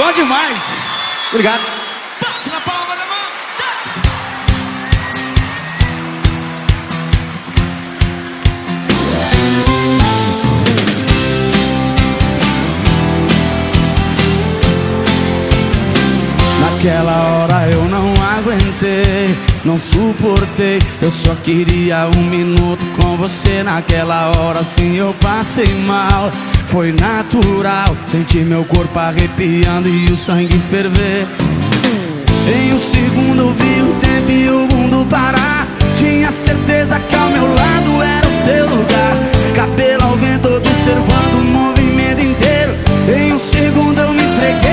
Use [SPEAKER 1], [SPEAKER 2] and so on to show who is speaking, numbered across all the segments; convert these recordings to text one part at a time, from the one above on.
[SPEAKER 1] Bom demais.
[SPEAKER 2] Obrigado.
[SPEAKER 1] Bate na palma da mão.
[SPEAKER 3] Naquela hora eu aguentei, não suportei. Eu só queria um minuto com você. Naquela hora sim eu passei mal. Foi natural, senti meu corpo arrepiando e o sangue ferver. Em um segundo eu vi o tempo e o mundo parar. Tinha certeza que ao meu lado era o teu lugar. Cabelo ao vento, observando o movimento inteiro. Em um segundo eu me entreguei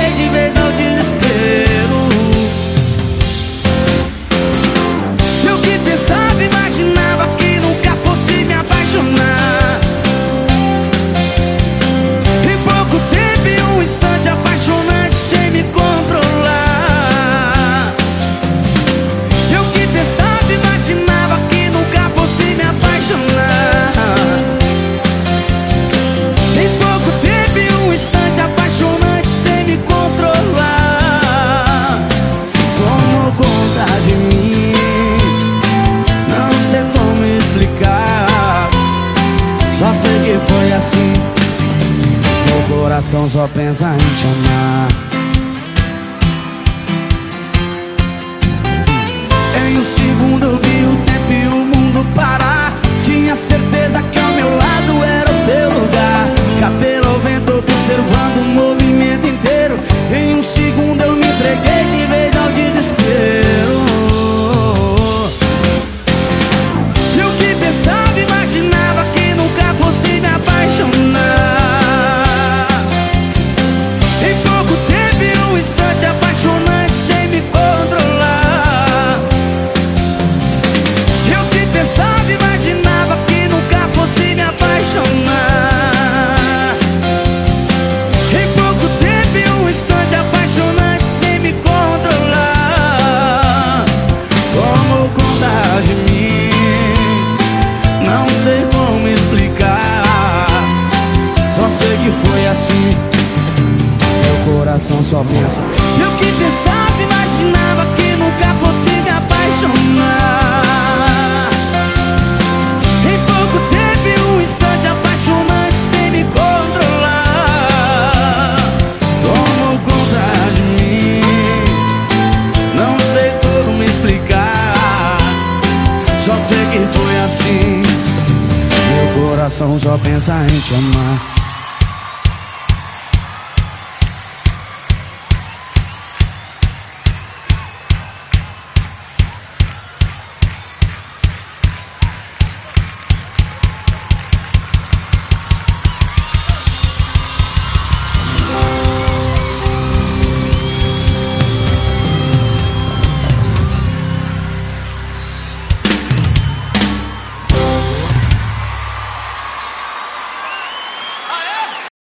[SPEAKER 3] coração só pensa em te amar. Coração só pensa. Eu que pensava, imaginava que nunca fosse me apaixonar. Em pouco em um instante apaixonante, sem me controlar. Tomou conta de mim. Não sei como explicar. Só sei que foi assim. Meu coração só pensa em te amar.